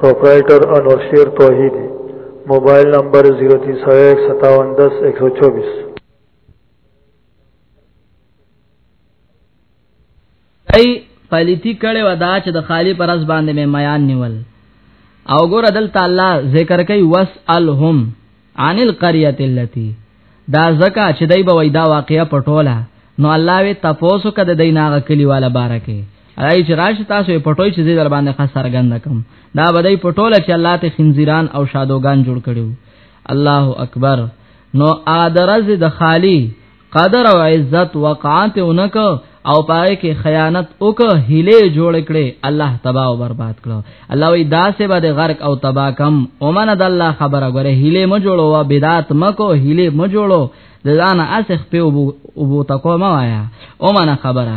پروپرائیٹر انور شیر توحیدی موبائل نمبر 03015710124 ای پلیتی کړي ودا چې د خالی پرز باندې مې میان نیول او ګور دلته الله ذکر کوي واسالهم عن القريه التي دا زکه چې دای به وای دا واقعیا پټوله نو الله وی تاسو کده دیناغه کلیواله بارکه ای چې راش تاسو پټوي چې در باندې خاص سرګند کم دا بدای پټوله چې الله ته خنزیران او شادوغان جوړ کړو الله اکبر نو ادرز د خالی قدر او عزت وقعات اونک او پای کې خیانت وک هله جوړ کړي الله تبا او برباد کړو الله وی داسې به د غرق او تبا کم اومن د الله خبره غره هله م جوړو و بدعت مکو هله م جوړو د ځان اسخ په وبو تکو ما وایا اومن خبره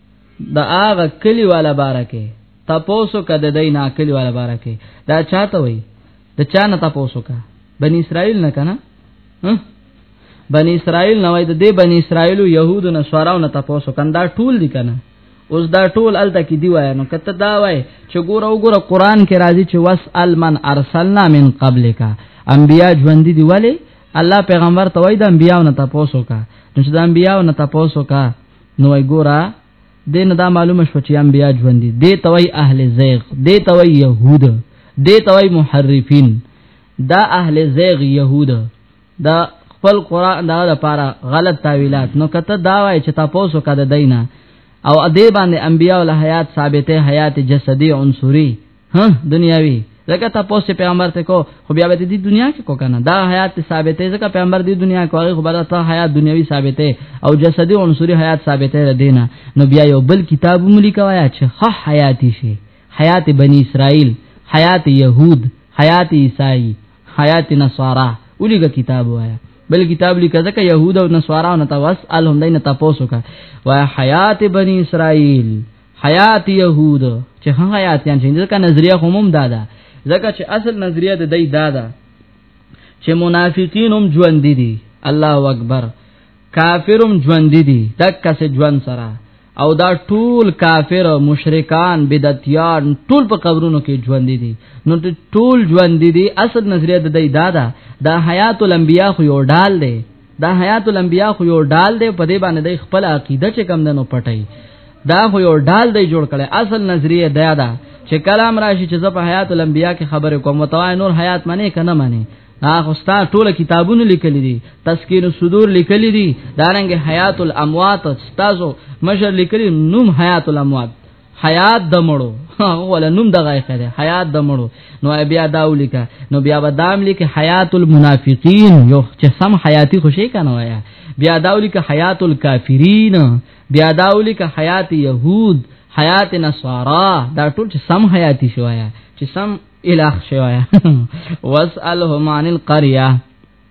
د هغه کلی والا بارکه تاسو کده دای نه کلی والا بارکه دا چاته وای د چا نه تاسو کا بنی اسرائیل نه کنه بنی اسرائیل نه وای د دې بنی اسرائیل او يهودو نه سوارو نه تاسو کندا ټول دي کنه اوس دا ټول الته کې دی وای نو کته دا وای چې ګوره وګوره قران کې راځي چې واسال من ارسلنا من قبلک انبیا ژوند دي ولی الله پیغمبر ته وای د انبیاو نه تاسو کا نو چې د انبیاو نه تاسو کا نو ای ګورا دین دا معلومه شو چې انبیا ژوند دي دی توي اهل زیغ دی توي يهود دی توي محرفین دا اهل زیغ يهود دا خپل قران دا لپاره غلط تعویلات نو کته دا وای چې تاسو کده دینه او ادی باندې انبیا ول حیات ثابته حیات جسدی عنصری ها دنیاوی ځکه تاسو چې پیغمبر ته کو خو بیا به دې دنیا کې کو کنه دا حیات ثابتې ځکه پیغمبر دې دنیا کې هغه خبره ته حیات دنیوي ثابتې او جسدي عنصري حیات ثابتې ردینا نو بیا یو بل کتاب ملي کوایا چې ها حیاتی شي حیات بنی اسرائیل حیات یهود حیات عیسائی حیات نصارا ولګه کتاب وایا بل کتاب لیکه ځکه يهود او نصارا او نتوس الهم دین تاسو کا وای حیات بنی اسرائیل حیات يهود چې هغه حیاتيان چې ځکه نظریه هم دادا ځکه چې اصل نظریه د دی دادا چې منافقین هم ژوند دي الله اکبر کافرم ژوند دي دک څه ژوند سره او دا ټول کافر مشرکان بدعتيان ټول په قبرونو کې ژوند دي نو ټول ژوند دي اصل نظریه د دی دادا دا حیات الانبیاء خو یو ډال دی دا حیات الانبیاء خو یو ډال دی په دې باندې د خپل عقیده چې کم دنو پټي دا خو یو ډال دی جوړ کړي اصل نظریه دا ده چې کلام راشي چې زه په حیات الانبیاء کې خبرې کوم متوای نور حیات منی کنه منی هغه ستا ټول کتابونه لیکل دي تسکین الصدور لیکل دي دارنګ حیات الاموات تاسو مشر لیکل نوم حیات الاموات حیات د مړو ولا نوم دغه خره حیات د مړو نو بیا دا ولیکه نو بیا به دام لیکه حیات المنافقین یو چې سم حیاتی خوشی کنه وایا بیا دا ولیکه حیات الکافرین بیا دا ولیکه حیات یهود حیات نصارا دا ټول چې سم حیاتی شوایا چې سم الہ شوایا واسالهم عن القريه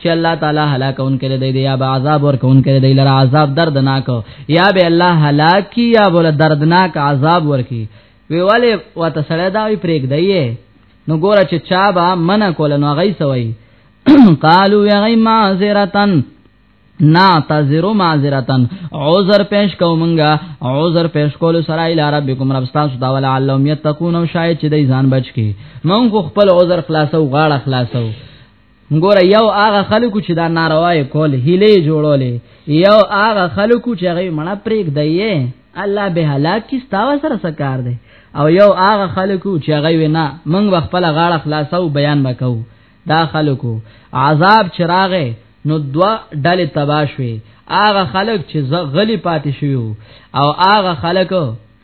چې الله تعالی هلاک اون کړي دی یا به عذاب ور کون کړي دی لره عذاب دردناک یا به الله هلاک کی یا بول دردناک عذاب ور کی وی والے وته سړی دا وی پرېګ دی نو ګوره چې چا با من کول نو غي سوي قالو یا غي معذرتن نا تذرو معذرتن عذر پیش کو منګه عذر پیش کول سره ال ربکم رب تاسو دا ول علم یتقون او شاید چې دای ځان بچ کی مونږ خپل عذر خلاصو غاړه خلاصو ګور یو هغه خلکو چې دا ناروای کول هله جوړولې یو هغه خلکو چې هغه مړه پرېګ دی الله به هلاک کی ستاو سره سکار دی او یو هغه خلکو چې هغه وینا موږ خپل غاړه خلاصو بیان وکاو دا خلکو عذاب چراغه نو دوا ډلې تباشوي هغه خلک چې غلي پاتې شوی او هغه خلک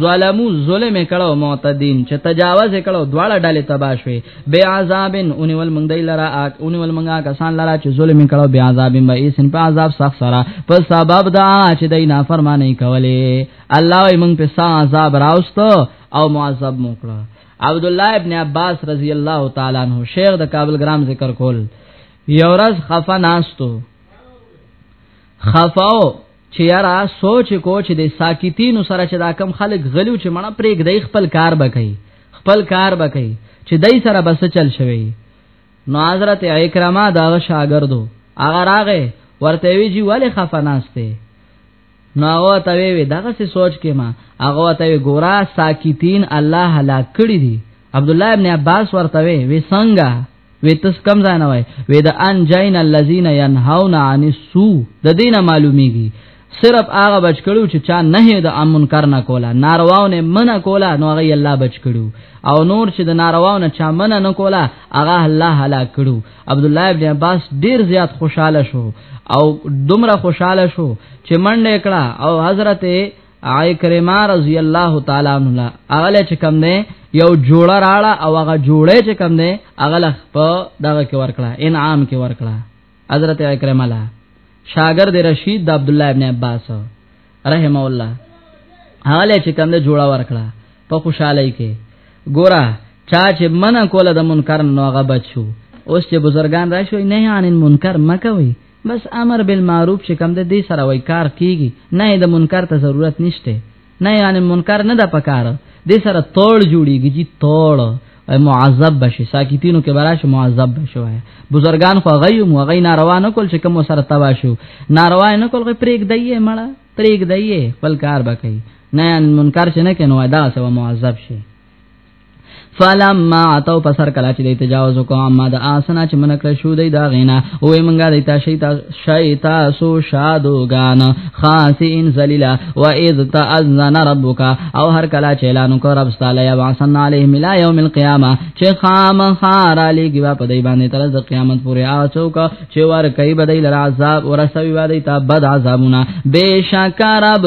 ظلمو ظلم کړو معتدین چې تجاوز کړو دواړه ډلې تبا شوي بے عذابن اونې ول مونږ دی لرا اونې ول مونږه کسان لرا چې ظلم کړو بے عذابن به ایسن په عذاب سخت سره په سبب دا چې دای نافرمانی کولې الله یې مونږ په سا عذاب راوستو او معذب مو کړو عبد الله ابن عباس رضی الله تعالی عنہ شیخ د کابل ګرام ذکر کول یورز خفا ناستو خفاو چې یارا سوچ کو چې د ساکتینو سره چې دا کم خلک غلو چې مړه پرېګ دی خپل کار بکې خپل کار بکې چې دای سره بس چل شوی نو حضرت اکرمه دا شاګردو هغه راغې ورته وی جی ولی خفناسته نو هغه ته وی دغه څه سوچ کې ما هغه ته وی ګورا ساکتین الله هلاک کړی دی عبد الله ابن عباس ورته وی وی څنګه وې تس کم ځای نه وای وې د ان جین الذین ينهون عن السوء د دینه معلومیږي صرف هغه بچ کړو چې چا نه د امن کار نه کولا نارواو نه منع کولا نو هغه الله بچ کړو او نور چې د نارواو نه چا منع نه کولا هغه الله هلاک کړو عبد الله ابن عباس ډیر زیات خوشاله شو او دومره خوشاله شو چې منډه کړه او حضرت آی کریمه رضی الله تعالی عنها اغله چې کم ده یو جوړه راړه او هغه جوړه چې کم ده اغله په دغه کې ورکړه انعام کې ورکړه حضرت کریمه لا شاګرد رشید د عبد الله ابن عباس رحم الله اغله چې کم ده جوړه ورکړه په خوشحالي کې ګوره چا چې منع کوله د منکر نو هغه بچو اوس چې بزرګان راشوي نه ان منکر مکوي بس امر بالمعروف چې کوم د دې سره وای کار کیږي نه د منکر ته ضرورت نشته نه یعنی منکر نه د پکار د سره توړ جوړیږي جی توړ او معذب بشي ساکتینو کې براش معذب بشوي بزرگان خو غيو مو غي ناروا نه کول چې کوم سره تبا شو ناروا نه کول غي پرېګ دایې مړه پرېګ دایې خپل کار بکې نه منکر چې نه کینو دا سو معذب شي فلما اتو پسر کلا چې د تجاوز کو اما د آسنا چې من کړ شو دی دا غینا او منګه د تشیتا شیتا سو شادوغان خاصین ذلیلا و اذ تاذن ربک او هر کلا چې اعلان کو رب تعالی یا واسن علیه ملا یوم القیامه چې خام خار علی کی په دای باندې تر د قیامت پورې آسو کا چې ور کوي بدای لر عذاب ورسوي وادي تا بد عذابونه بشکر رب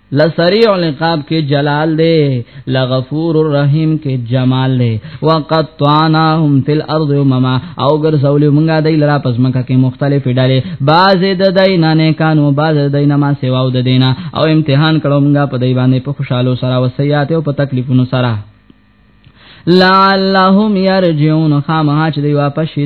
لسریع العقاب کې جلال دی لغفور الرحیم کې جمال دی وقد طعناهم فی الارض مما او ګر سولې مونږه دای لرا پس مکه کې مختلف ډلې باز د دینه نه کانو باز د دینه ما سیواو د دینه او امتحان کړو مونږه په دی باندې په خوشاله سره وسیات او په تکلیفونو سره لعلهم يرجعون خامها چې دی واپس شي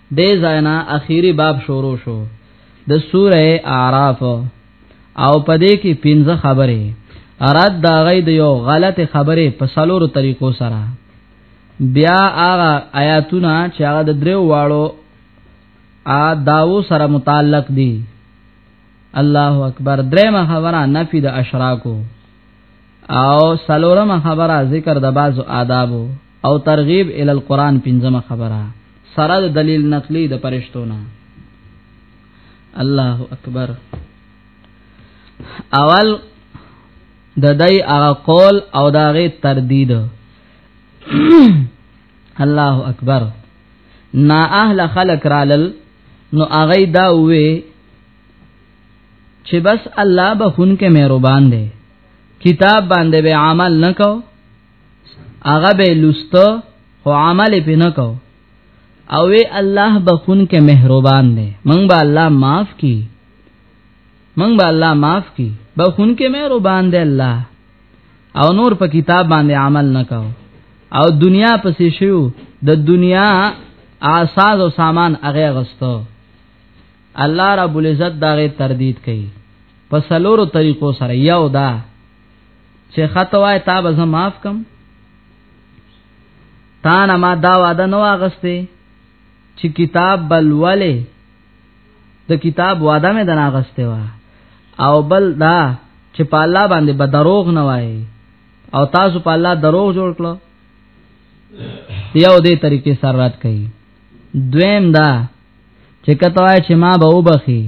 دې ځاینا اخیری باب شروع شو د سوره اعراف او پدې کې پنځه خبرې اراد دا غي د یو غلط خبرې په سلورو طریقو سره بیا هغه آیاتونه چې هغه د دریو واړو ا داو سره متعلق دي الله اکبر درېمه خبره نفي د اشراکو او سلورمه خبره ذکر د بعض آدابو او ترغیب ال القران پنځمه خبره سره د دلیل نقلی د پرشتونه الله اکبر اول د دای هغه قول او داغه تردید الله اکبر نا اهل خلق رالل نو هغه دا وې چې بس الله به خون کې مهربان دی کتاب باندې به عمل نکاو هغه به لسته خو عمل په نه کو او وی الله بخون کې مهربان دی مونږ به الله معاف کی مونږ به الله معاف کی بخون کې مهربان دی الله او نور په کتاب باندې عمل نکاو او دنیا پسې شو د دنیا آساز او سامان هغه غستو الله رب العزت داغه تردید کوي په سلورو طریقو سره یو دا چې خطا وای تا به زه معاف کم تا نه ما دا وعده نو اغسته چې کتاب بلوله د کتاب وعده مې دنا غسته وا او بل دا چې په الله باندې به دروغ نه وای او تاسو په الله دروغ جوړ کړو یو دې طریقې سره رات کړي دویم دا چې کته وای چې ما به وبخي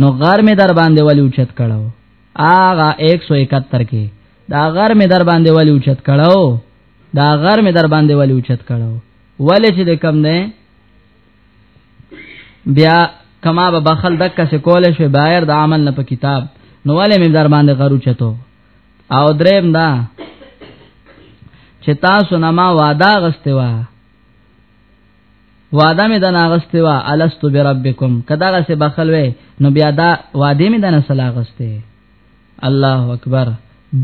نو غر مې در باندې ولې اوچت کړو آغا 171 کې دا غر می در باندې ولی اوچت کړو دا غر می در باندې ولی اوچت کړو ولې چې د کم نه بیا کما به بخل دک څه کول شي بایر د عمل نه په کتاب نو ولې می در باندې غرو چتو او دریم دا چې تاسو نه ما وعده غسته وا وعده مې د ناغسته وا الست بربکم کداغه سه بخل وې نو بیا دا وعده مې د نسلا غسته الله اکبر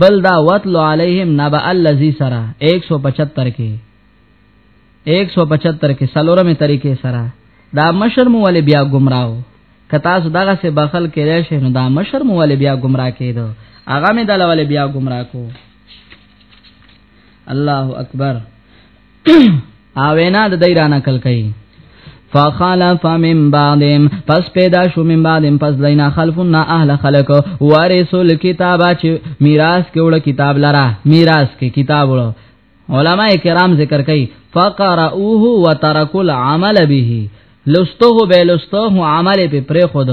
بل دا وتل علیهم نبا الذی سرا 175 کې 175 کې سلورمه طریقې سرا دا مشر مو ولې بیا گمراهو کتا سو دغه سه بخل کې راشه نو دا مشر مو ولې بیا گمراه کېدو هغه مې دلول بیا گمراه کو الله اکبر او وینا د دای را نقل کړي فخلف من بعدهم پس پیدا شو من بعدهم پس لینا خلفنا اهل خلق ورسول کتابه چې میراث کې وړ کتاب لره میراث کې کتاب وړ علما کرام ذکر کوي فقرؤه وتركوا العمل به لستوه به لستوه عمل په پرې خود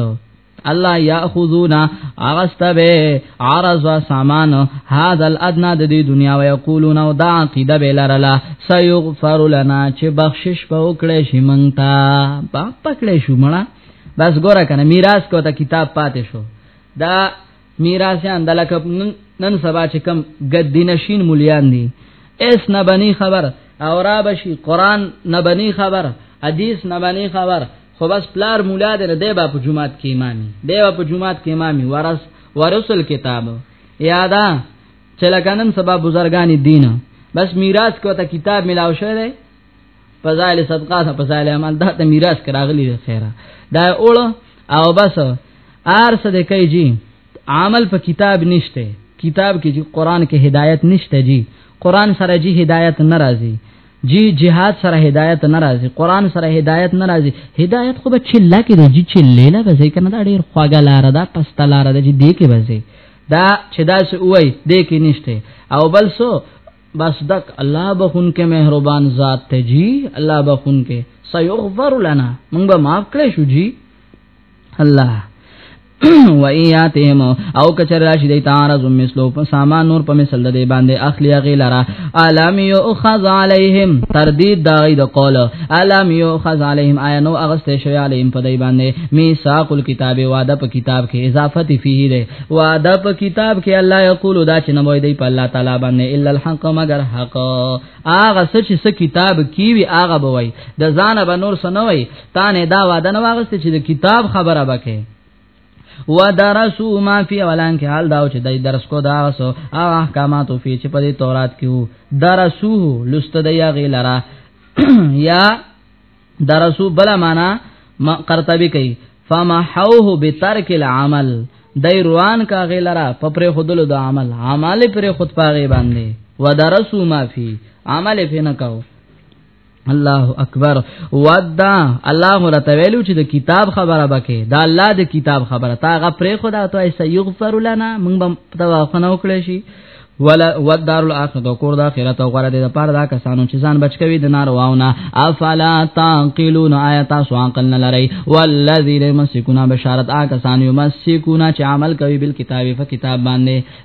الله یاخذونا اغستبه عرض سامان هاذ الادنا د دې دنیا و یقولون او دا عقیده به لرلا سیغفر لنا چې بخشش په وکړې شي مونږ ته په پکړې شو مړه بس ګوره کنه میراث کو ته کتاب پاتې شو دا میراثیان د لکه نن سبا چې کم ګدینشین مليان دي اس نه بني خبر او را بشي قران نه بني خبر حدیث نه بني خبر خو بس پلار مولا دی دی با په جمعات کې امامي دی با په جمعات کې امامي ورس ورسل کتاب یادا چې لکنن سبا بزرګان دین بس میراث کو ته کتاب ملاو شوی دی فضائل صدقات فضائل اعمال دا ته میراث کراغلی خیره دا اول او بس ار څه د کوي جی عمل په کتاب نشته کتاب کې چې قران کې هدایت نشته جی قران سره جی هدایت ناراضي جی جهاد سره هدایت ناراضي قران سره هدایت ناراضي هدایت خو به چې لکه دی جی چې لیلا به ځکه نه دا ډیر خواګه لار ده پسته لار ده چې دی کې به دا چې دا سه وای دی کې نشته او بل سو بس دک الله بخون کې مهربان ذات ته جی الله بخون کې سيغفر لنا موږ به معاف کړی شو جی الله و ایاتهم او کچر راشي د تعارض مثلو په سامان نور په مثل د باندې اخلي غیلرا الم یؤخذ علیهم تردید دا د قول الم یؤخذ علیهم آیا نو اغسته شوی علیهم په دای باندې میثاق الكتاب وعده په کتاب کې اضافه فيه ده وعده په کتاب کې الله یقول دا چې نه وای دی په الله تعالی باندې الا الحق مگر حق اغه سچ س کتاب کیوی اغه بوي د ځان به نور سنوي تا نه دا وعده نه واغسته چې د کتاب خبره بکې و درسو ما فی اولان کې حال داو چې دای درس کو دا سو هغه احکامات فی چې په تورات کې وو درسو لست د یا غیلرا یا درسو بل معنا قرطبی کوي فمحوه بترک العمل دای روان کا غیلرا په پر خودلو د عمل عمل پر خود پاغه باندې و درسو ما فی عمل فی نه کاو الله اکبر ودا الله غره تویلو چې د کتاب خبره بکې دا الله د کتاب خبره تا غ پرې خدا ته ایسه یغفر لنا موږ به تواخنه وکړې شي ولا ودار الاخره د کور د اخرت او غره د پاره دا کسانو چې ځان بچ کوي د نار واونه افلا تعقلون آیات سو عقل نه لري والذین مسکونا بشارت آ کسانو مسکونا چې عمل کوي بل کتابه په کتاب باندې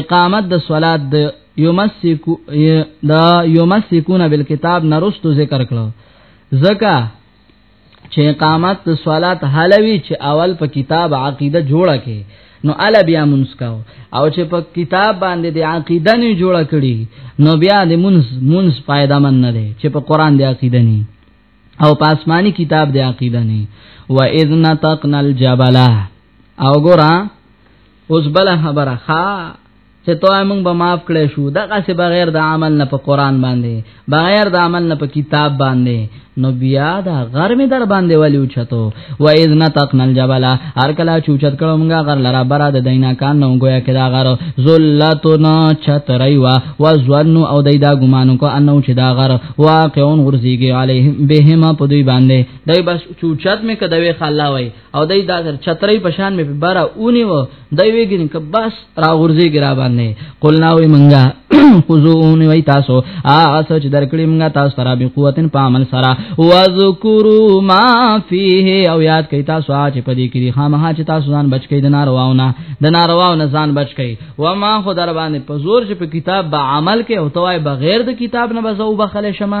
اقامت د صلات د یمسکو د یمسکون بالکتاب نرستو ذکر کړو زکه چې اقامت د صلات حلوي چې اول په کتاب عقیده جوړه کې نو ال بیا منس کاو او چې په کتاب باندې د عقیده نه جوړه کړي نو بیا د منس منس فائدہ من نه دی چې په قران د عقیده نه او په آسماني کتاب د عقیده نه و اذ نتقنا الجبلہ او ګورا اوس بل خبره ها چې تو موږ به معاف کړې شو دغه سه بغیر د عمل نه په قران باندې بغیر د عمل نه په کتاب باندې نو بیا دا غر می در باندې ولی اوچتو و اذ نتقنا الجبل هر کلا چوچت کړه موږ غر لرا برا د دینا کان نو گویا کدا غر ذلتنا چتری وا و ظن او دیدا ګمانو کو انو چې دا غر واقعون غرزیږي علیهم بهما په دوی باندې دای بس چوچت می کدوې خلا وای او دای دا سر چترې پشان مې په بارا اونې و دای ویګین ک بس را غورځي ګرا باندې قلنا وی منګه خذون وی تاسو ا اسو چې درکړې منګه تاسو ترا به قوتن په عمل سره وذکروا ما فيه او یاد کړئ تاسو چې پدې کې خامها چې تاسو ځان بچ کړئ د نارواونه د نارواونه ځان بچ کړئ و ما خو در باندې په زور چې په کتاب به عمل کې او توای بغیر د کتاب نه بزو بخله شمه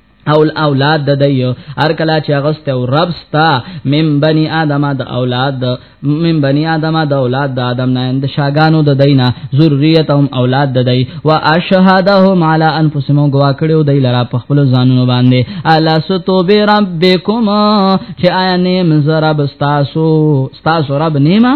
او اولاد د دی هر کلا چې غست او رب ستا من بني ادم د اولاد من بني ادم د اولاد د ادم نه اند شاګانو د دینا ذریتهم اولاد د دی وا اشهدهم علی انفسهم گوا کړو دی لرا په خپل ځانونو باندې الا ستو به ربکما چې آیا نیم زرب استاسو استاسو رب نیمه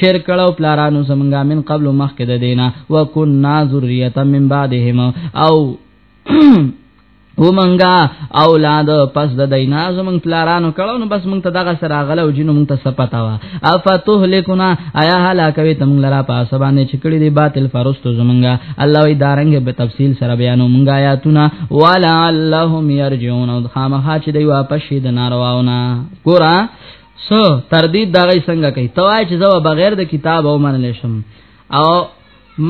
شرک کړو پلارانو زمونږه من قبل مخکې د دینه وکنا ذریه من بعدهم او ومنګا اولاد پس د دینا زمون پلارانو کړو نو بس مونږ ته دغه سره غل او جنو مونږ ته سپتا وا افتوه لکنا ایا هلاکوي تم لرا پاس باندې چکړي دی باطل فرستو زمونګا الله وی دارنګ به تفصیل سره بیانو مونږه آیاتونه ولا اللهم يرجون او خامخا چې دی واپس شي د نارواونه ګورا سو تردید دا غي څنګه کوي توای چې زو بغیر د کتاب او منل شم او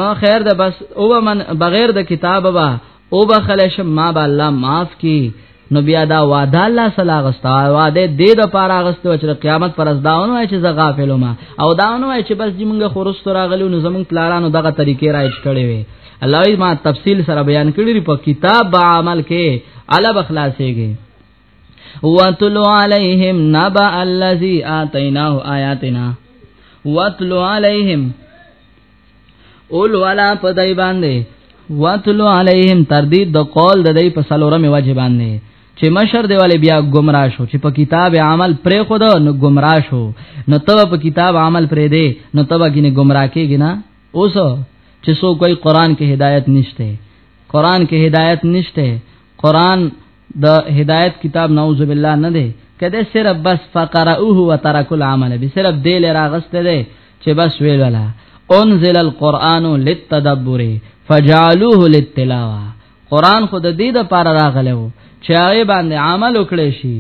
ما خیر ده بس او من بغیر د کتاب با او بخل شم ما با الله معاف کی نو بیا دا وعده الله صلی الله غستا وعده دې د پاره غستو چې قیامت پر از داونو چې زه غافل ما او داونو چې بس دې موږ خورست راغلو نو زمونږ پلارانو دغه طریقې راځ کړې وي الله ما تفصیل سره بیان کړی په کتاب عمل کې الا بخلاصيږي وَاتْلُ عَلَيْهِمْ نَبَأَ الَّذِي آتَيْنَاهُ آيَاتِنَا وَاتْلُ عَلَيْهِمْ اول ولا په دای باندې وَاتْلُ عَلَيْهِمْ تردید د قول د دې په سلورمه وجه باندې چې مشر دی والے بیا گمراه شو چې په کتاب عمل پرې خود نو گمراه شو نو تب په کتاب عمل پرې دی نو تب کینه گمراه کېږي نه اوس چې سو کوئی قران کې هدایت نشته قران کې هدایت نشته قران د هدایت کتاب نعوذ بالله نه دی کده صرف بس فقرؤه وترک العمل به صرف دی لراغسته دی چې بس ویل ولا انزل القرآن للتدبر فجعلوه للتلاوه قرآن خود دې د پار راغلو چې هغه باندې عمل وکړي شي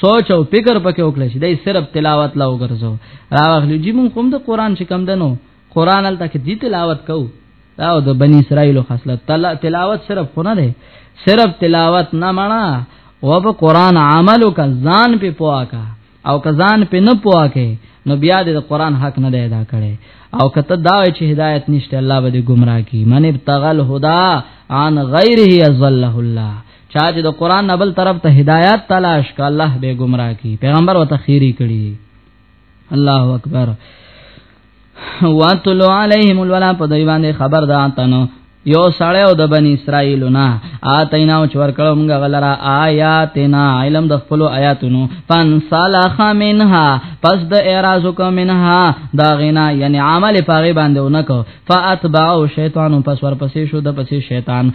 سوچ او فکر پکې وکړي شي دې صرف تلاوت لا وګرځو راغلی جی مون کوم د قرآن چې کم دنو قران الته کې دی تلاوت کو دا د بنی اسرائیل خاصله تلاوت صرف خو نه دی صرف تلاوت نه مانا او په قران عملو کا ځان په پواکا او که ځان په نه پواکه نو بیا د قران حق نه دی ادا کړي او کته دا چې هدایت نشته الله به دې گمراه کی من ابتغل هدا عن غیره ازله الله چا چې د قران نبل طرف ته هدایت تلاش کا الله به گمراه کی پیغمبر وتخیری کړي الله اکبر واتلو علیهم الولا په دوی باندې خبر ده تنو یو سړی او د بنی اسرائیل نه اتینا او چور کړه موږ غلرا آیاتنا علم د خپل آیاتونو فن صالح منها پس د اعراض کو منها دا غنا یعنی عمل پاغه باندې اونکو فاتبعوا شیطان پس ورپسې شو د پسې شیطان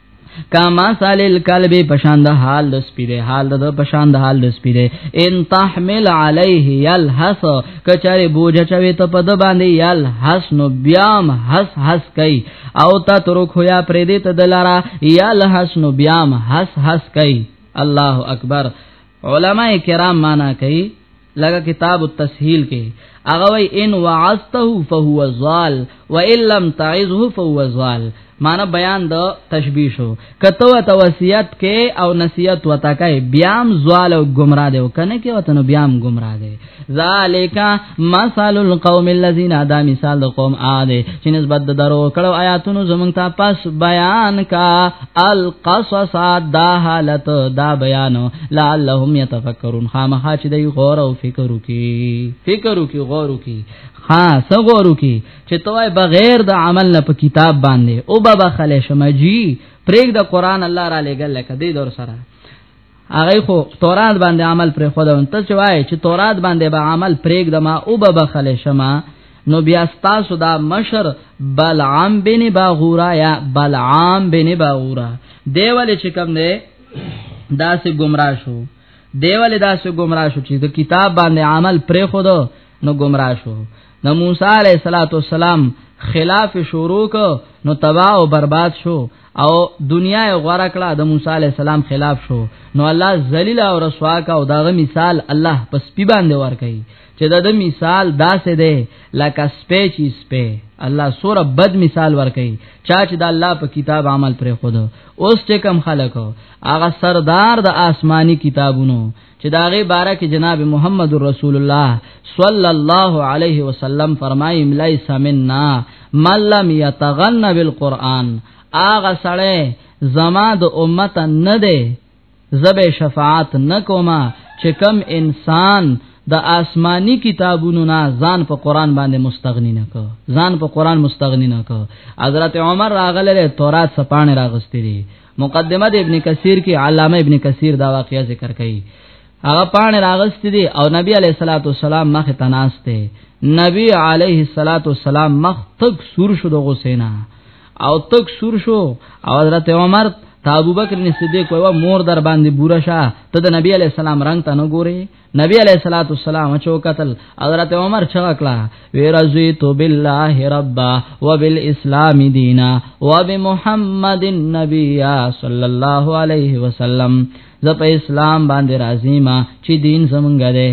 کما سال القلب پشان د حال د سپیده حال د پشان د حال د سپیده ان تحمل علیه یلحس کچاره بوج چوي ته په د باندې یلحس نو بیام حس حس کوي او تا ترک هيا پرې دې ته دلارا یلحس نو بیام حس حس کوي الله اکبر علما کرام معنا کوي لکه کتاب التسهیل کې هغه وی ان وعظته فهو زوال وان لم تعظه فهو زوال معنی بیان د تشبیه شو کته ته وصیت کې او نصیحت وتا کوي بیام زوال او گمراه دی کنه کې وته نو بیام گمراه دی ذالک مثال القوم الذين دا مثال د قوم عاد چې نسبت د درو کړو آیاتونو زمونږ ته پس بیان کا القصص دا حالت دا بیان لعلهم يتفکرون خامخا چې دی غور او فکر وکي فکر وکي غور وکي ها څه غور وکي چې توای بغیر د عمل نه په کتاب باندې او بابا خلې شمجي پرېګ د قران الله را لګل لکه دې دور سره هغه خو تورات باندې عمل پر خو دا ته چوي چې تورات باندې به عمل پرېګ دما او به بخله شمه نو بیا تاسو دا مشر بلعام بن باغورا یا بلعام بن باغورا دیواله چې کوم دی دا سه گمراه شو دیواله دا سه گمراه شو چې د کتاب باندې عمل پرې خو دو نو گمراه شو نو موسی علیہ الصلوۃ والسلام خلاف شروع کو نو تباہ او برباد شو او دنیا یې غوړه کړه د موسی علی السلام خلاف شو نو الله ذلیل او رسوا کا او داغه مثال الله پس پی باندې ور کوي چې دا د مثال داسې دی لکه سپې چې سپې الله سوره بد مثال ور کوي چا چې د الله په کتاب عمل پر خود اوس چې کم خلکو هغه سردار د آسماني کتابونو چې داغه باره کې جناب محمد رسول الله صلی الله علیه وسلم فرمایي ملای سمنا من لم يتغن بالقران اغه سړی زما د امت نه دی زبه شفاعت نکوما چې کم انسان د آسمانی کتابونو نه ځان په قران باندې مستغنی نه کو ځان په قران مستغنی نه کو حضرت عمر راغله تورات سپانه راغستې مقدمه د ابن کثیر کې علامه ابن کثیر دا واقعیا ذکر کړي هغه پان راغست دي او نبی علیہ الصلوۃ والسلام مخ تناسته نبی علیہ الصلوۃ والسلام مخ تک سور شو د غسینا او تک سور شو او حضرت عمر تا ابو بکر صدیق وای مور در باندې بورا شه ته د نبی علیہ السلام رنگ ته نه ګوري نبی علیہ الصلوۃ والسلام چو قتل حضرت عمر چا کلا وی رضی تو بالله ربا وبالاسلام دینا وبمحمد النبی صلی الله علیه وسلم ز په اسلام باندې راضی ما چې دین زمونږ دی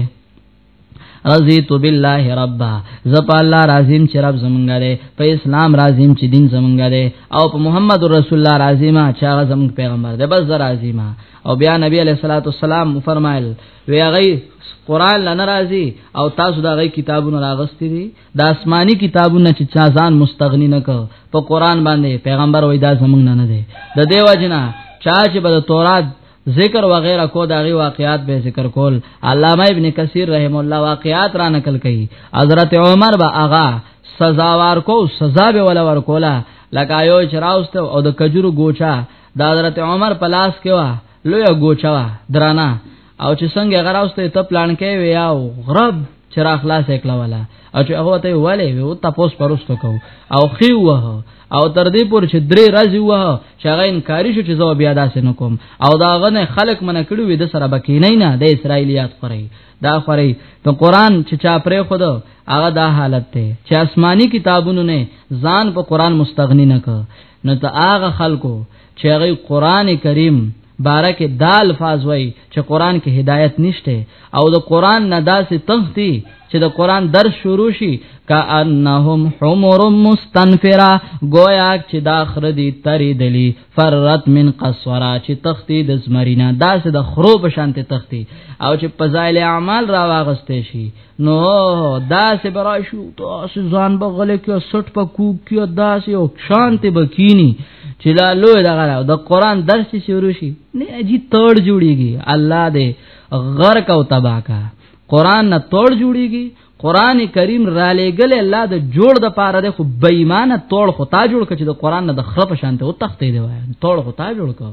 رضیت بالله ربا زپ الله رازم چې رب زمونږ دی په اسلام رازم چې دین زمونږ دی او په محمد رسول الله رازم چې هغه زمونږ پیغمبر دی بس رازم او بیا نبی علیہ الصلوۃ والسلام فرمایل وی هغه قران لا ناراضي او تاسو دا غي کتابونه راغستې دي د آسماني کتابونه چې چا ځان مستغنی نه کو په قران باندې پیغمبر وای دا زمونږ نه نه دی د دیو جنا چا چې بل تورات ذکر وغیرہ کو داغي واقعات به ذکر کول علامه ابن کثیر رحم الله واقعات را نقل کړي حضرت عمر با آغا سزاوار کو سزا به ولا ور کولا لکه یو چراوست او د کجورو ګوچا د حضرت عمر په لاس کې وا لوی ګوچا وا درانه او چې څنګه غراوسته ته پلان کې ویا او غرب چرا خلاص کړه ولا او چې هغه ته وله و تاسو پرستو کو او خي وه او تر دې پور چې درې راځي وه چې هغه انکاری شو چې زو بیا داسې نکوم او دا غنه خلق منه کړو وې د سره بکی نه نه د اسرایلیات خوري دا خوري ته قران چې چا پرې خود هغه دا حالت ته چې آسماني کتابونو نه ځان په قران مستغنی نه ک نو ته هغه خلکو چې هغه قران کریم بارکه دا الفاظ وای چې قران کې هدایت نشته او د قران نه داسې تختی چې د قران درس شروع شي کانهم حمر مستنفرا گویا چې دا خردي تری دلی فرت من قصورا چې تختی د زمرینا داسې د خرو په شانته تختی او چې پزایل اعمال را واغستې شي نو دا سه براشو تاسو ځان بغل کې او سټ په کوک کې او دا سه او شانته بکینی چې لا لوی دغه د قران درس شروع شي نه اجي تړ جوړيږي الله دې غرق او تباکا قران نه تړ جوړيږي قران کریم را لېګل الله د جوړ د پاره د خو بېمانه توړ خو تا جوړ کړي د قران نه د خرپ شانته او تختې دی وای توړ خو تا جوړ کړي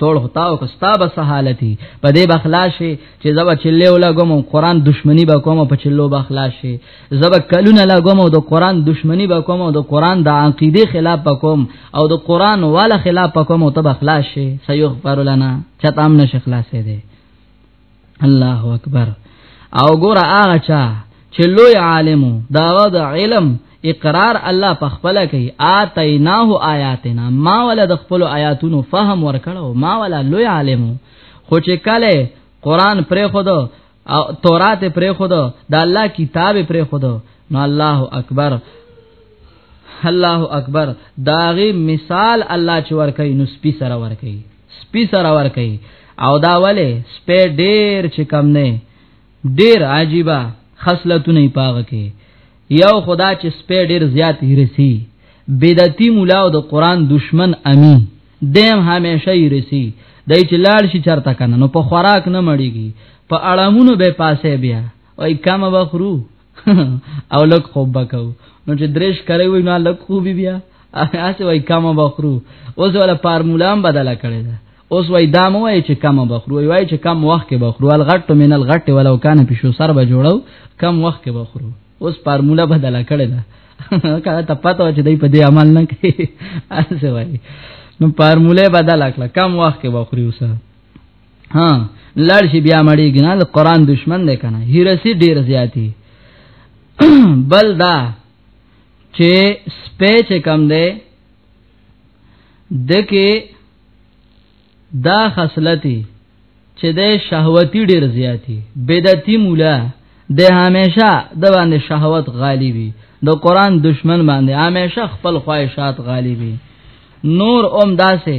ټول هتاو کستا به سہالتی په دې بخلاشه چې زب چله ولا ګوم قران دشمنی به کوم په چلو بخلاشه زب کلونه لا ګوم د قران دشمنی به کوم د قران د عقیده خلاف کوم او د قران والا خلاف کوم او ته بخلاشه سيغفر لنا چتام نشه خلاصې دي الله اکبر او ګور هغه چا چې لوی عالم دا د علم اقرار الله په خپل کوي اتیناه آیاتنا ما ولا د خپل آیاتونو فهم ورکړو ما ولا لوی عالم خو چې کله قران پرې خود او تورات پرې خود د الله کتاب پرې خود نو الله اکبر الله اکبر داغه مثال الله چې ورکې نو سپی سره ورکې سپی سره ور کوي او دا ولی سپی ډیر چې کم نه ډیر عجیبه خصلتونه پاغه کې یو خدا چې سپی ډیر زیات هرسی بدعتي مولا او د قران دشمن امی دیم همیشه هرسی دای چې لاړ شي چرته کنه نو په خوراک نه مړیږي په اړمونو به پاسه بیا وای کما بخرو او لک خوب بکاو نو چې درش کرے وي نو لک خوبي بیا اسه وای کم بخرو اوس ولا فارمولام بدله کړی دا اوس وای دا مو وای چې کم بخرو وای چې کم وخت کې بخرو الغټ من الغټ ولو کان پښو سر به جوړو کم وخت کې بخرو اوس فارموله بدله کړی دا کله ته پته و چې دای په دې عمل نه کوي اسه وای نو فارموله بدله کړه کم وخت کې بخرو اوسه ها لړ شي بیا مړی ګنا د قران دشمن دی کنه هرسي ډیر زیاتی بل دا چې سپېچ کم دی دکې دا خصلتي چې د شهوتی ډیر زیاتی بدعتي مولا د همیشه د باندې شهوت غالیبي د قران دشمن باندې همیشه خپل خواهشات غالیبي نور اوم داسې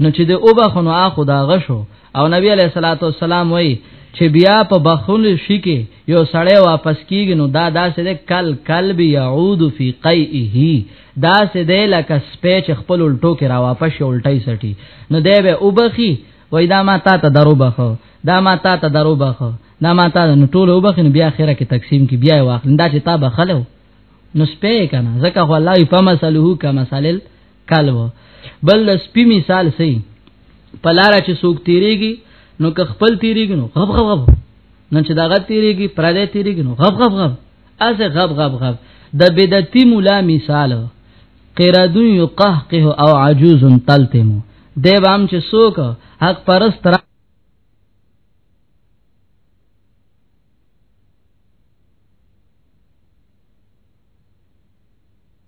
نو چې د او بخنو اخو دا غشو او نبی علیہ الصلوۃ والسلام وای چې بیا په بخون شي کې یو سړی واپس کیږي نو دا داسې د کل کلب یعود فی قیئه داسې د لکه سپیچ خپل الټو کې را واپس شي الټی سټي نو دی به او بخي وای دا ما تا ته درو بخو دا ما تا ته درو بخو دا ما تا نو ټول او بخنو بیا خیره کې تقسیم کې بیا واخل دا چې تا بخلو نو سپې کنه ځکه خو الله یې فمسلوه کما سلل کال وو بل د سپی مثال سي پلارا چې سوک تیریږي نو که خپل تیریږي نو غب غب غب نن چې داغه تیریږي پردې تیریږي نو غب غب غب اسه غب غب غب د بدعتي مولا مثال قرادو یقهقه او عجوز تلتمو دی بام چې سوک حق پرست را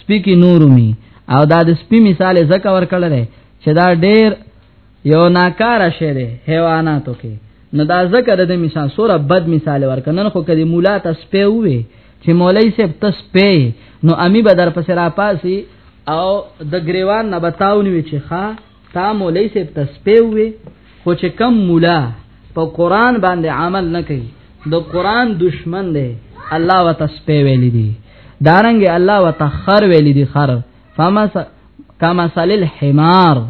سپی کې نورومي او دا د سپی مثال زکه ور کړل چې دا ډېر یو ناکاره شی دی حیواناتو کې نو دا زکه د مثال سوره بد مثال ور کنن خو کدي مولا ته سپی وې چې مولای سپ تس پی نو امی به در پسې را پاسي او د گریوان نه بتاونی چې ښا تا مولای صاحب تسپیو وی خو چې کم مولا په قران باندې عمل نه کوي د قران دشمن دی الله وتسپی ویل دي دارنګ الله وتخر ویل دي خر فما کما سل الحمار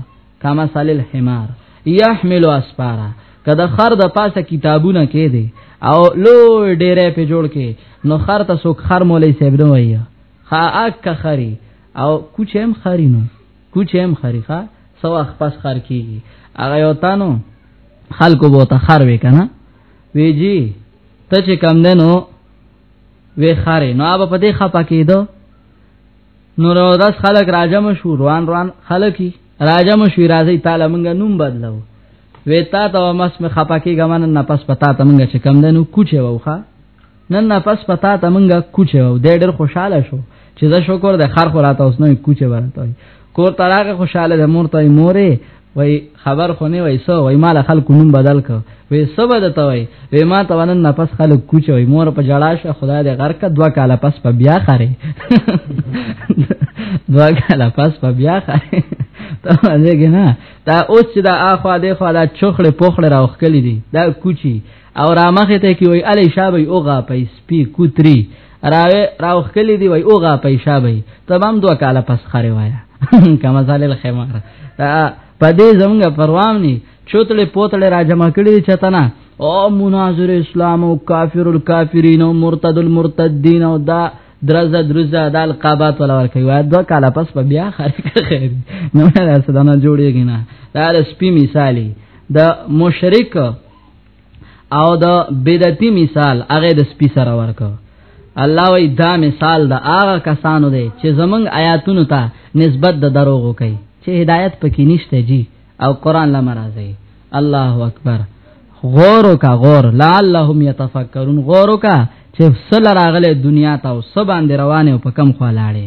کما سل الحمار يحمل اسفارا کده خر د پاسه کتابونه کې دي او لو ډېرې په جوړ کې نو خر ته سو خر مولای صاحب دوی ها اک خري او کوچم خرینو کوچم خریخه سو اخ پس خر کیږي هغه یو تانو خلکو بو ته خر وې کنه وی جی ته چې کم دنو وی خره نو اب په دې خپه کېدو نو ورځ خلک راجم شو روان روان خلکی راجم شو راځي تعالی مونږ نوم بدلو وی تا ته مس مې خپه کېږم نه پس پتا ته مونږ چې کم دنو کوچه ووخه نن نه پس پتا ته مونږه کوچه او د ډېر خوشاله شو چې زه شکر د خر خو راته اوس نو کوچه ورته کور تراغه خوشاله د مور ته مورې وای خبر خو نه وای سو وای مال خلکو نوم بدل ک وای سو بد ته وای وای ما ته ونن نه پس خلک کوچ وای مور په جړا شه خدای دې غر ک دوا کاله پس په بیا خره دوا کاله پس په بیا خره ته ځګه نه دا اوس چې دا اخوا دې خوا دا چخړه پخړه راوخ کلی دي دا کوچی او را مخه ته کی وای علی شابه او غا پیس پی کوتری راوی راوخ کلی دی وای او غا پی شابه تمام دوه کاله پس خره وایا کما زال الخمار په دې زمونږ پروام ني چوتله پوتله را جمع کړي چتنا او مناظر اسلام او کافر الکافرین او مرتد المرتدین او دا درزه درزه د القابات ولا ور کوي دا کاله پس په بیا خارق خیر نو نه سلام جوړیږي نه دا سپی مثالی د مشرک او د بدعتي مثال هغه د سپی سره ورکو الله وی دا مثال د هغه کسانو دی چې زمنګ آیاتونو ته نسبت د دروغو کوي چې هدایت پکې نشته جی او قران لا مرাজি الله اکبر غور کا غور لعلهم يتفکرون غور کا چې سل راغله دنیا ته او سباند روانه په کم خلاړي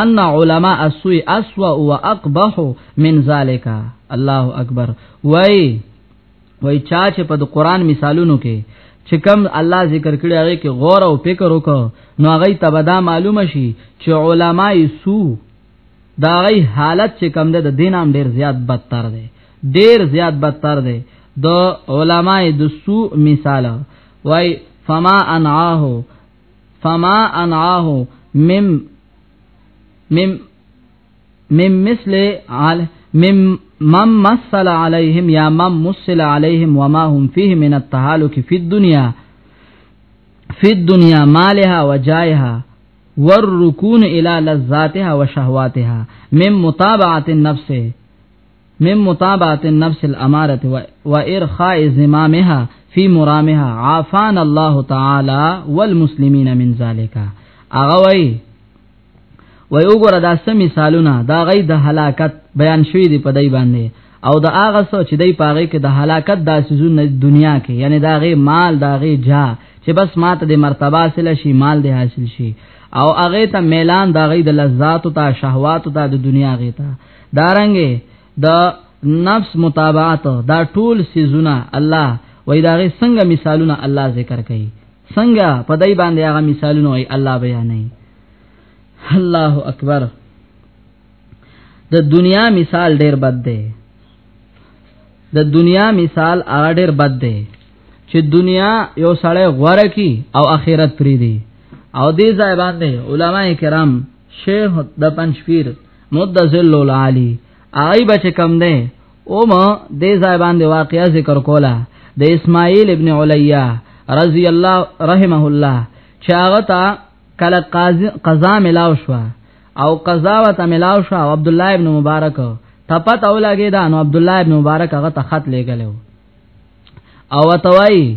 ان علماء السوء اسوا واقبح من ذلك الله اکبر وای وای چا چې په قرآن مثالونو کې چې کم الله ذکر کړی هغه کې غور او فکر وکړو نو هغه تبدا معلومه شي چې علماء سو دا غي حالت چې کم ده د دینام ډیر زیات بدتر دی ډیر زیات بدتر دی د علماء د سو مثال وای فما انعاه فما انعاه مم مم مم مثل عل مم مم مثل عليهم يا مم مثل عليهم وما هم فيه من التهالك في الدنيا في الدنيا مالها وجايها والركون الى لذاتها وشهواتها من متابعه النفس من متابعه النفس الاماره وارخاء زمامها في مرامها عافانا الله تعالى والمسلمين من ذلك اغه وای وای وګوره دا سم مثالونه دا غي د هلاکت بیان شوی دی په دای باندې او دا هغه څه چې دای پاره کې د هلاکت د سيزونه دنیا کې یعنی دا غي مال دا غي جا چې بس ماته د مرتبه حاصل شي مال دې حاصل شي او هغه ته میلان دا غي د لذات او ته شهوات او ته د دنیا غي ته دارنګه د دا نفس متابعت دا ټول سيزونه الله وای داغه څنګه مثالونه الله ذکر کوي څنګه په دای باندې هغه مثالونه وای الله بیانوي الله اکبر د دنیا مثال ډیر بد دی د دنیا مثال هغه ډیر بد دی چې دنیا یو سړی غوړه کی او اخرت پری دی او دې ځای باندې علما کرام شیخ د پنځپیر مدذل العالی آی بچ کم دی او ما دې ځای باندې واقعیا ذکر کولا د اسماعیل ابن علیا رضی الله رحمه الله چاغه تا کله قضا ملاو شو او قضا وت ملاو شو عبد الله ابن مبارک تپت او لګی دا نو عبد الله ابن مبارک هغه ته خط لګلو او توای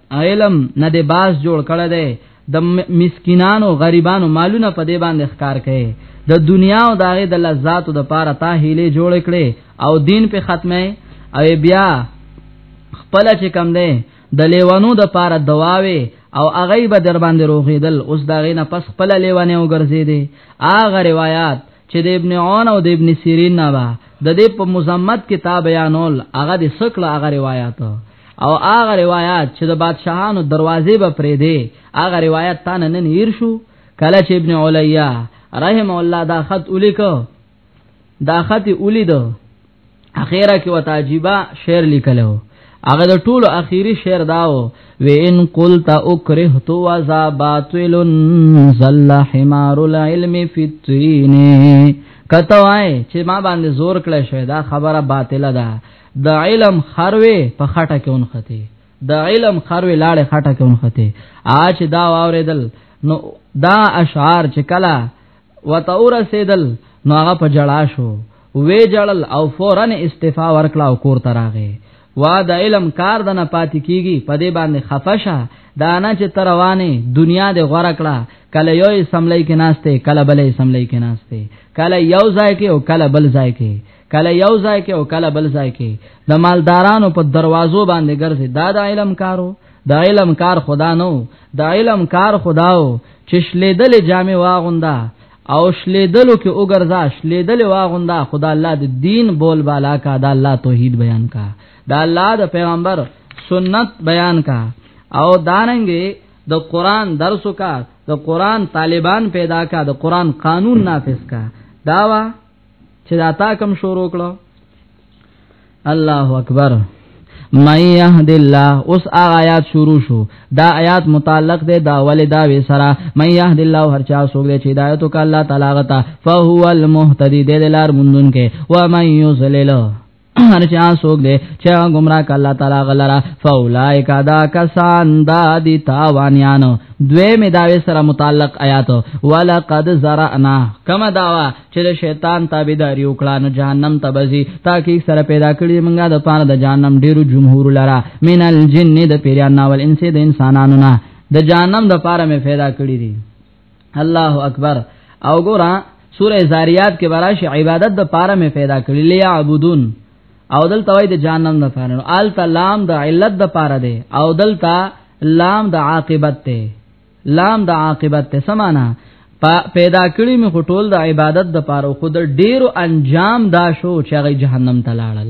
علم نه د باز جوړ کړه دی د مسکینانو غریبانو مالونه په دې باندې ښکار کړي د دنیا او دغه د لذاتو د پاره تا هیله جوړ کړي او دین په ختمه او بیا خپل چې کم دی د لیوانو د پاره دواوي او هغه به در باندې روغېدل اوس دا غینه پس خپل لیوانه وګرځې دي اغه روایت چې د ابن عون او د ابن سیرین نه با د دې په مزمت کتاب بیانول هغه د سکل هغه روایت او هغه روایت چې د بادشاهانو دروازې به پرې دی هغه روایت تانه نه نیر شو کله چې ابن علیا رحم الله دا خط ولیکو دا خط ولید اخیره کې وتا عجیبا شعر لیکلو هغه د ټولو اخیری شعر داو و ان قلت اکرهت وذا باطل زل حمار العلم فی الطین کته وای چې ما باندې زور کړی شوی دا خبره باطله ده د علم خروي په خټه کې اونخته د علم خروي لاړې خټه کې اونخته آج دا واوریدل نو دا اشعار چې کلا وتور سیدل نو هغه په جړا شو وی جړل او فورا استعفا ورکړه او کور تراغه وا د علم کار د نه پات کیږي په دې باندې خفشه دا نه چې تروانه دنیا د غوړه کړه کله یو سملای کې ناشته کله بلې سملای کې ناشته کله یو ځای کې او کله بل ځای کې کله یو ځای کې او کله بل ځای کې د مالدارانو په دروازو باندې ګرځي دا د علم کارو د علم کار خدا نو د علم کار خداو چې شلیدل جامې واغوندا او شلیدلو کې وګرځا شلیدل واغوندا خدا الله د دین بول بالا کا دا الله توحید بیان کا دا الله د پیغمبر سنت بیان کا او داننګي د دا قران درس کا د قران طالبان پیدا کا د قران قانون نافذ کا داوا چې دا تا کم شروع کړو الله اکبر مَن يَهْدِ اللَّهُ اوس هغه آیات شروع شو دا آیات متعلق دی دا ول دا وی سره مَن يَهْدِ اللَّهُ هر چا څوک دی چې هدایت وکړه الله تعالی غته فهو المهتدی دی لار مونږ کې و مَن يُضْلِلُ هر چا سوګ دے چې گمراه ک الله تعالی غلرا فاولائک ادا کسان دا دی تاوانیان دوی می داوی سره متعلق آیات ولقد زرعنا کما داوا چې شیطان تابعداري وکړه نو جهنم ته بزي تاکي سره پیدا کړی منګه د پاره د جهنم ډیرو جمهور لرا من الجن د پیران ناول انسان د انسانانو نه د جهنم د پاره می پیدا کړی دي الله اکبر او ګورا سوره زاریات کې براش عبادت د پاره مې پیدا کړی لیا عبودون او دل توي د جهنم نه پاره نو آل تلام د علت د پاره دی او دل تا لام د عاقبت ته لام د عاقبت ته سمانا پیدا کړی مې خټول د عبادت د پاره خود ډیرو انجام دا شو چې غي جهنم ته لاړل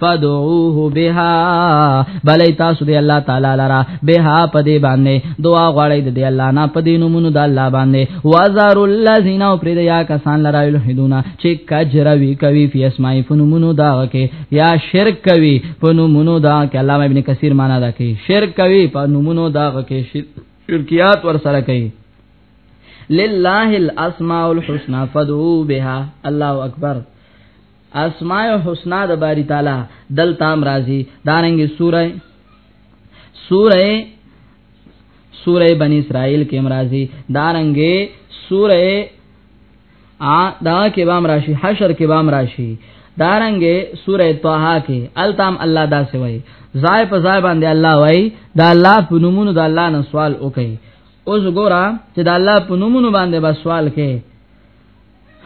فدعوه بها بلې تاسو دی الله تعالی لرا بها پدې باندې دعا غواړی دی الله نه پدې نومونو د الله باندې وزار الذين او پرې یا کسان لرا الہدونا چې کجروي کوي فی اسماء فنمونو دا کې یا شرک کوي فنمونو دا کې علامه ابن کثیر معنا دا کې شرک کوي فنمونو دا کې شرکیات ور سره کوي لله الاسماء الحسنى فدعوا بها الله اکبر اسماء الحسنا د باری تعالی دل تام راضی دارنګ سوره سوره سوره بنی اسرائیل کې مرাজি دارنګ سوره ا دا کې بام راشي حشر کې بام راشي دارنګ سوره طه کې التام الله دا سوي زای په زای باندې الله وای دا الله په نومونو دا الله نه سوال وکي اوس ګورا چې دا الله په نومونو باندې بس سوال کې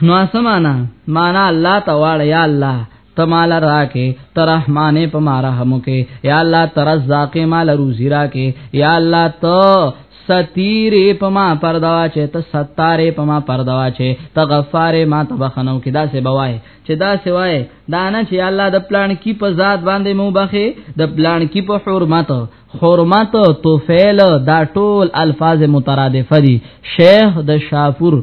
نو اسمانه معنا الله تعالی یا الله تمال راکه تر رحمانه په ما رحم کې یا الله تر رزاقه مال روزی راکه یا الله تو ستیری په ما پردوا چې ته ستاره په ما پردوا چې ته غفاره ما ته بخنو کې دا سه بوای چې دا سه وای دا نه چې الله د پلان کی په ذات باندې مو بخې د پلان کی په حرمت حرمت توفیل دا ټول الفاظ مترادفه دي شیخ د شافور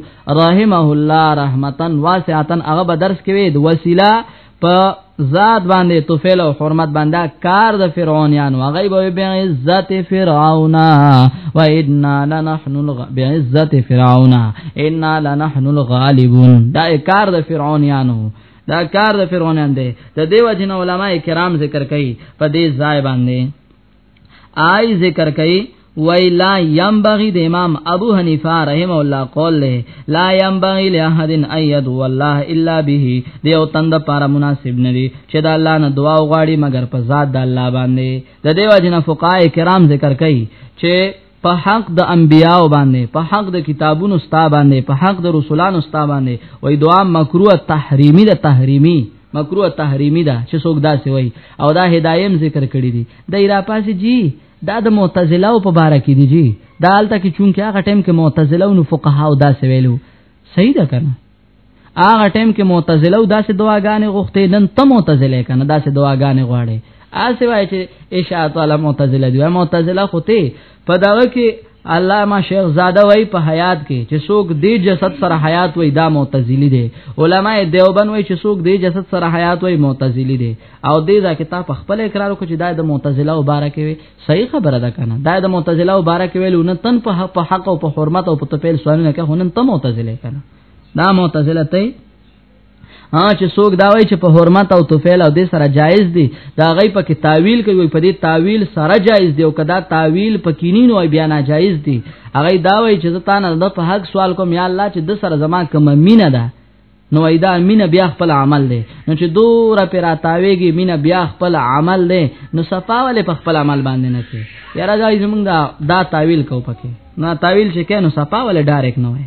رحمه الله رحمتا واسعه هغه به درس کوي د وسیله په ذات باندې توفیل او حرمت باندې کار د فرعونانو هغه به به عزت فرعون و ان لنحن بعزت فرعون ان لنحن الغالبون دا کار د فرعونانو دا کار د فرعونان دی د دیو جن علماء کرام ذکر کوي په دې ځای باندې آی ذکر کوي ویلا ینبغی د امام ابو حنیفه رحم الله قول له لا ینبغی لاحد ان ید والله الا به دی او تند پارا مناسب ندی چې د الله نه دعا وغواړي مگر په ذات د الله باندې د دیو جن فقای کرام ذکر کوي چې په حق د انبیاو باندې په حق د کتابونو ستا باندې په حق د رسولانو ستا باندې وای دعا مکروه تحریمی ده تحریمی مکروه تحریمی ده چې څوک داسې وای او دا هدایم ذکر کړی دی د ایرا پاسې جی دا د معتزله او په باره کې دی جی دا حالت کې چونکه هغه ټیم کې معتزله او فقها او داسې ویلو صحیح ده کنه هغه ټیم کې معتزله او داسې دواګانې غوښتې نن ته معتزله کنه داسې دواګانې غواړي آسه وای چې اشاعت والا معتزله دی معتزله خوته په داغه کې علامه شیخ زاده وای په حیات کې چې څوک دی جسد سره حیات وای دا معتزلی دی علما دیوبن وای چې څوک دی جسد سره حیات وای معتزلی دی او دې دا کتاب په خپل اقرار کو چې دا د معتزله او بارک وی صحیح خبره ده کنه دا د معتزله او بارک ویلونه تن په حق او په حرمت او په تپیل سوالونه کوي هنن ته معتزله کنه دا معتزله ته ها چې څوک دا وایي چې په حرمت او توفیل او دې سره جایز دي دا غي په کې تعویل کوي په دې تعویل سره جایز دي او کدا تعویل په کینینو او بیا ناجایز دي هغه دا وایي چې زه تانه د په حق سوال کوم یا الله چې د سره زما کوم مینه ده نو ایدا مینه بیا خپل عمل دی نو چې دوره پر اتاویږي مینه بیا خپل عمل دی نو صفاوله په خپل عمل باندې نه کوي یاره دا زمونږ دا تعویل کو پکې نو تعویل چې کینو صفاوله ډایرک نه وي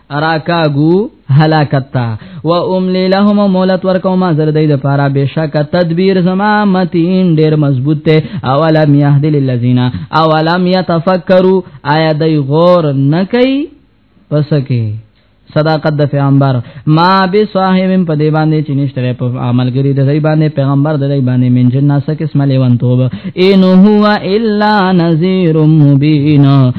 اراکاغو هلاکت تا و املی لهم مولت ورکو ما زر دای د پاره بشک تدبیر زما متین ډیر مضبوط ته اولم یهد للذین اولم یتفکروا آیا دای غور نکای پسکه صداقت د پیغمبر ما به صاحبم په دی باندې چې نشته په عملګری د دی باندې پیغمبر د دی باندې من جناسه قسم لیوان توب ان هو الا نذیر مبین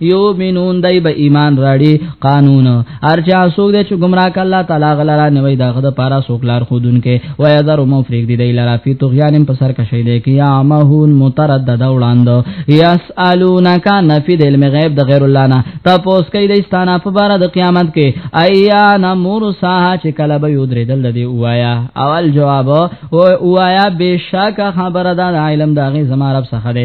یومنون دای به ایمان راړي قانون ارچا سوګ د چ گمراه ک الله تعالی غلرا نوې دغه د پارا سوکلار خودن کې و یذر مو فریق دی دی لرا فی طغیان په سر کښې دی کې یا مهون متردد وړاند یسالونک نفی د علم غیب د غیر الله نه تاسو کې د استانا په بار د قیامت کې ایا نمر ساه چې کله به یو درې دل دی وایا اول جواب او وایا بشک خبره د علم دغه زما رب څخه دی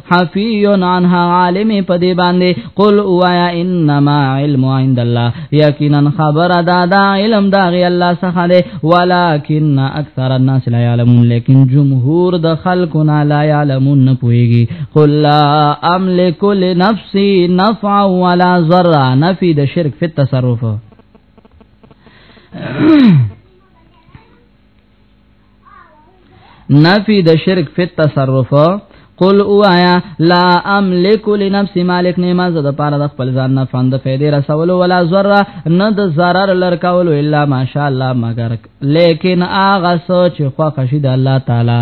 حفیون عنها عالم په دې باندې قل اوایا انما علم عند الله یقینا خبر ادا دا علم دا غي الله څخه دی ولکن اکثر الناس لا يعلمون لیکن جمهور د خلکو نه لا يعلمون نه پويږي قل لا املك لنفسي نفعا ولا ضرا نفي د شرک فی التصرف نفی د شرک فی التصرف قل اوایا لا املک لنفس مالک نیما زه د پاره د خپل ځان نه فند فیدې رسولو ولا ذره نه د zarar لرکولو الا ماشاء الله مگر لیکن اغه سوچ خو خشي د الله تعالی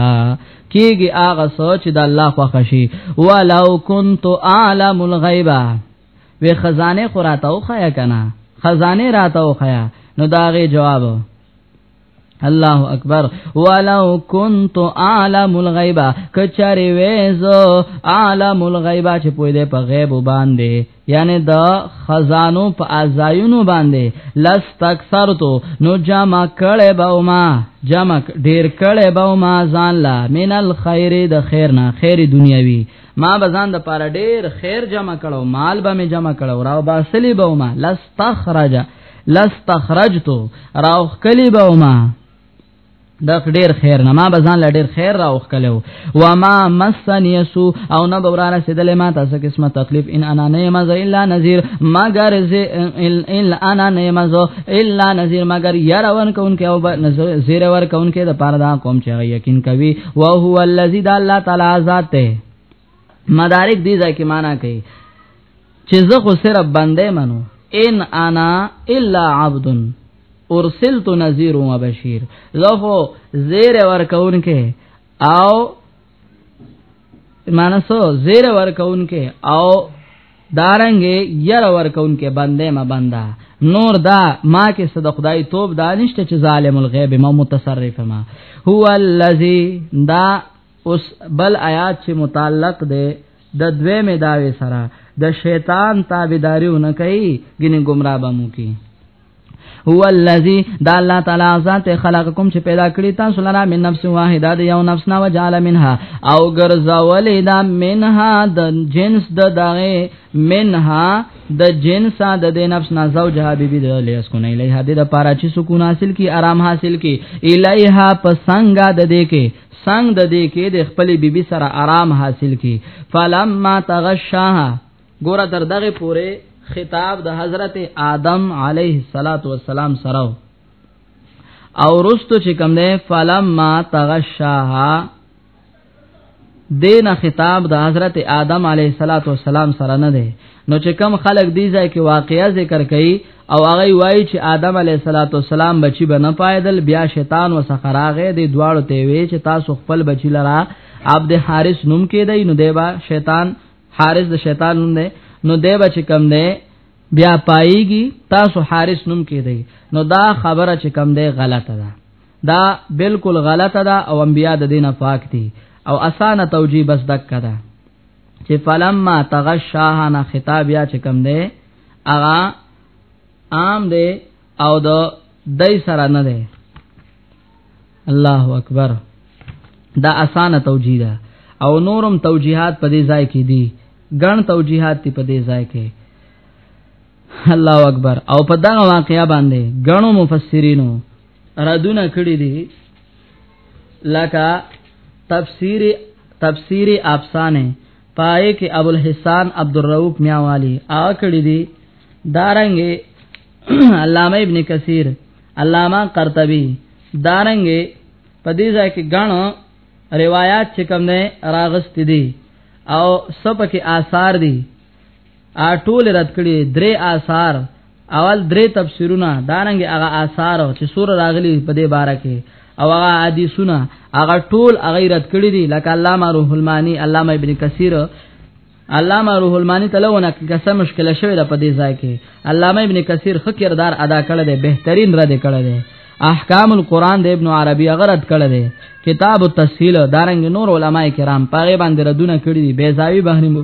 کیږي اغه سوچ د الله خو خشي ولو كنت اعلم الغیبه وی خزانه خراتو خیا کنه خزانه راتو خیا نو داغه جواب الله اکبر ولو كنت اعلم الغيب کچری وېزو اعلم الغيب چې پوی دې په غیب باندې یعنی د خزانو په ازایونو باندې لستکثرتو نو جمع کړي به ما جمع ډیر کړي به ما ځان لا من الخير د خیر نه خیر دنیوي ما بزان د پاره ډیر خیر جمع کړو مال به می جمع کړو راو باسلی به ما لستخرج لستخرجت راوخ کلی به ما د ډیر خیر نه ما بزان ل ډیر خیر راوخ کلو و ما مسن یسو او نه بورا رسیدلې ما تاسو قسمه تکلیف ان انا نه مز الا نذیر مگر ز ال انا نه مز الا نذیر مگر يرون کون کې او زیر ور کون کې د پاره دا قوم چې یقین کوي او هو الذی د الله تعالی ذات ته مدارک دې ځکه معنا کوي چې زه خو صرف بندې منو ان انا الا عبد ارسلت نذير و بشير زه خو زیر ورکون کې او مانسو زیر ورکون کې او دارنګې ير ورکون کې بندې ما بندا نور دا ما کې صد خدای توپ دانشته چې ظالم الغیب ما متصرف ما هو الذی دا اوس بل آیات چې متعلق دی د دوی می داوی سره د شیطان تابعداریونه کوي ګینه گمراه به مو کی هو الذی دا الله تعالی ذات خلقکم چې پیدا کړی تاسو لرا من نفس واحده د یو نفس نه وجعل منها او ګرځولې دا منها د جنس د دغه منها د جنس د د نفس نه زوجها بی بی د لیس کو نه الیه د لپاره چې سکون حاصل کی آرام حاصل کی الیه پسنګ د دې کې سنگ د دې کې د خپل بیبي سره آرام حاصل کی فلما تغشاها ګور تر دغه پوره خطاب د حضرت آدم علیه الصلاۃ والسلام سره او رستو چې کوم ده فلما تغشاها دین خطاب د حضرت آدم علیه الصلاۃ والسلام سره نه ده نو چې کم خلق دی ځای کې واقعیا ذکر کړي او هغه وایي چې آدم علیه الصلاۃ والسلام بچی بنه پایدل بیا شیطان وسخه راغې دی دواړو ته وی چې تاسو خپل بچی لرا عبد حارث نوم کې دی نو دیبا شیطان حارث د شیطان نوم دی نو دیبا چې کم دی بیا پایږي تاسو حارث نوم کې دی نو دا خبره چې کم دی غلطه ده دا بالکل غلطه ده او انبیا د دینه پاک دي او اسانه توجیه بس دک ده چې فلما تغشاها نه خطاب یا چې کم دی اغا عام دی او د دای سره نه دی الله اکبر دا اسانه توجیه ده او نورم توجیهات په دې ځای کې دي ګڼ توجیهات دي په دې ځای کې الله اکبر او په دا واقعیا باندې ګڼو مفسرینو رادونه کړی دي لکه تفسیر تفسیر افسانه پای کې ابو الحسان عبدالرؤف میاوالی آ کړی دی دارنګ علامه ابن کثیر علامه قرطبی دارنګ په دې ځای کې غاڼو روایت چې کوم نه راغست دي او سپکه آثار دي ټول رد کړي درې آثار اول درې تفسیرونه دارنګ هغه آثار چې سور راغلي په دې باره کې او هغه حدیثونه هغه ټول هغه رد کړی دي لکه علامه روح المانی علامه ابن کثیر علامه روح المانی تلونه قسم مشکل شوی د پدې ځای کې علامه ابن کثیر خکردار ادا کړی دی بهترین رد کړی دی احکام القرآن د ابن عربی غرض کړی دی کتاب التسهیل دارنګ نور علما کرام پاغه باندې ردونه کړی دی بیزاوی بهرمو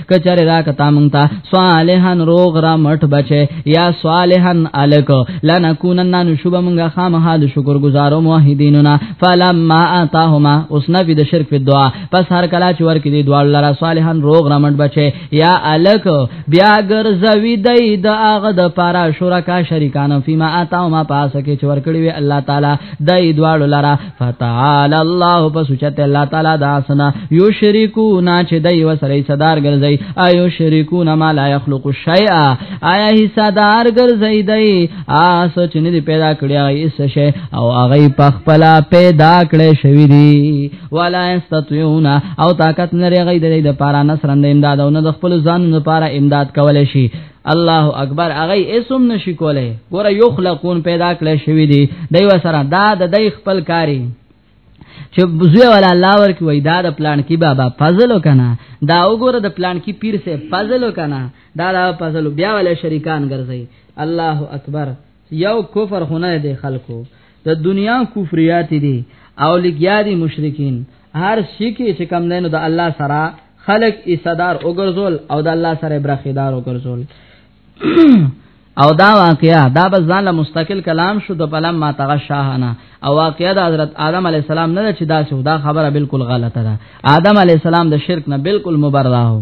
کچره را کتا مونږ ته صالحن روغ را مټ بچي یا صالحن الک لنکونن نشوب مونږ خامها د شکر گزارو موحدیننا فلما اتاهما اوس نفی د شرک په دعا پس هر کلا چې ورکې دی دوال لرا صالحن روغ را مټ بچي یا الک بیا ګرځوي دای د هغه د پارا شرکا شریکان فيما اتاهما پاسه کې چې ورکړي وي الله تعالی دای دوال لرا فتعال الله پس چت الله تعالی دا سنا یشرکون چې دای وسره صدر ګرځي ایو شریکون ما لا یخلق شیئا آیا هی صدر ګرځي دای آس چې نه دی پیدا کړی ایس شی او هغه په خپل پیدا کړی شوی دی ولا استطيعون او طاقت نه لري غي د لپاره نصرند امداد او نه د خپل ځان لپاره امداد کول شي الله اکبر هغه اسم نشي کوله ګوره یو خلقون پیدا کړی شوی دی دایو سره دا د دای خپل کاری چې بوزي ولا الله ورکی وای دا د پلان کې بابا فضل وکنه دا وګوره د پلان کې پیر سه فضل وکنه دا د فضل بیا ولا شریکان ګرځي الله اکبر یو کفر خونه دی خلکو د دنیا کفریات دي او لګیا دي مشرکین هر شي کې چې کم دینو د الله سره خلق ایصدار وګرځول او د الله سره برخیدار وګرځول او دا واقعیا دا به ځان له مستقل کلام شو د پلم ما تغشاهنا او واقعیا د حضرت آدم علی السلام نه چې دا شو دا خبره بالکل غلطه ده آدم علی السلام د شرک نه بالکل مبرئه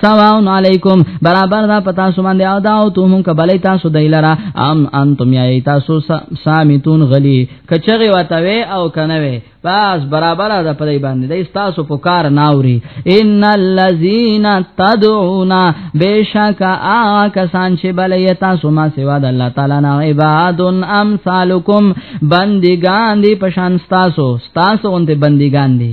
سواون علیکم برابر دا پتا سو باندې او دا او ته مون کبلې تاسو دایلرا ام انتم یای تاسو سامیتون غلی کچغه وتاوي او کنه وي پس برابر ده په دې باندې د تاسو په کار ناوري ان الذين تدعون بشک ا کسان چې بلې تاسو ما سوا د الله تعالی نه عباد امثالکم بندگان دي پشان تاسو تاسو اونته بندگان دي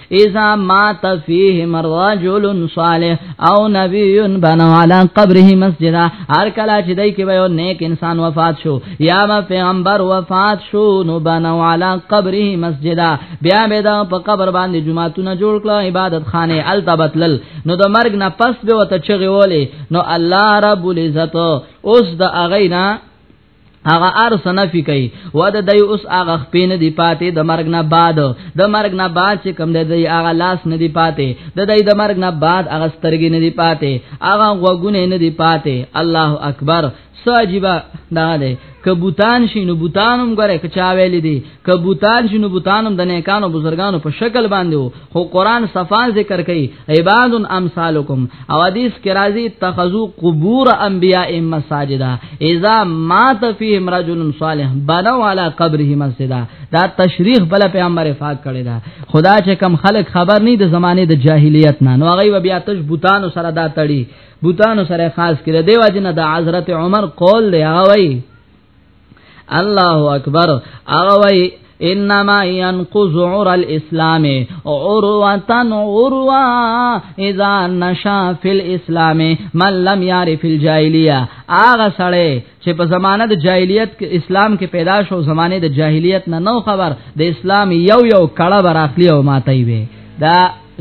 اذا مات فيهم الرجل صالح او نبي بنى على قبره مسجدا هر کله چې دای کې یو نیک انسان وفات شو یا ما پیغمبر وفات شو نو بنى على قبره مسجدا بیا به دا په قبر باندې جمعهتونه جوړ کړه عبادت خانه التبتل نو د مرګ نه پس به وته چغي وله نو الله رب العزت اوس د اغینا هغه ار سنفی کوي و د دای اوس هغه خپین دی پاتې د مرګ نه بعد د مرګ نه بعد چې کوم دی هغه لاس نه دی پاتې د دای د مرګ نه بعد هغه سترګې نه دی پاتې هغه غوګونه نه دی پاتې الله اکبر ساجيبه دا ده ک بوتان شي نو بوتانم غره ک چا ویل دي کبوتان شنو بوتانم د نیکانو بزرګانو په شکل باندې خو قران صفا ذکر کوي عباد امثالکم او حدیث کې راځي تخذو قبور انبیاء مساجدا اذا مات فیهم رجل صالح بنوا علی قبره مسجدا دا تشریح بل پیغمبر فاک کړی دا خدا چې کم خلق خبر نه د زمانه د جاهلیت نه نو هغه بیا تش بوتانو سره دا تړي بوتانو سره خاص کړي دیو جن د حضرت عمر قول دی هغه وایي الله اکبر هغه وای انما ينقض عرى الاسلام عروه عروه اذا نشا في الاسلام من لم يعرف الجاهليه اغه سړی چې په زمانه د جاهلیت کې اسلام کې پیدا شو زمانه د جاهلیت نه نو خبر د اسلام یو یو کړه براخلی او ماتای وي دا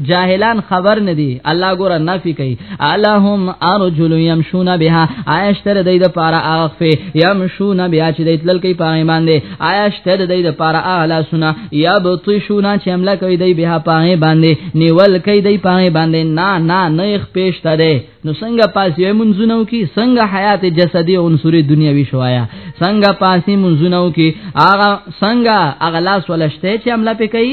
جاهلان خبر ندي الله ګور نفي کوي الہم ارجل يمشون بها عاشتر دای د پارا اغفه يمشون بها چې د تلل کوي په ایمان دي عاشتر دای د پارا اعلی سنا يبطشون چې عمل کوي دای بها پای باندې نیول کوي دای پای باندې نه نه نه خپېشت ده نو څنګه پاسې منځونو کې څنګه حیات جسدي او عنصري دنیوي شوایا څنګه پاسې منځونو کې هغه څنګه اغلاس ولشته چې عمل پکې کوي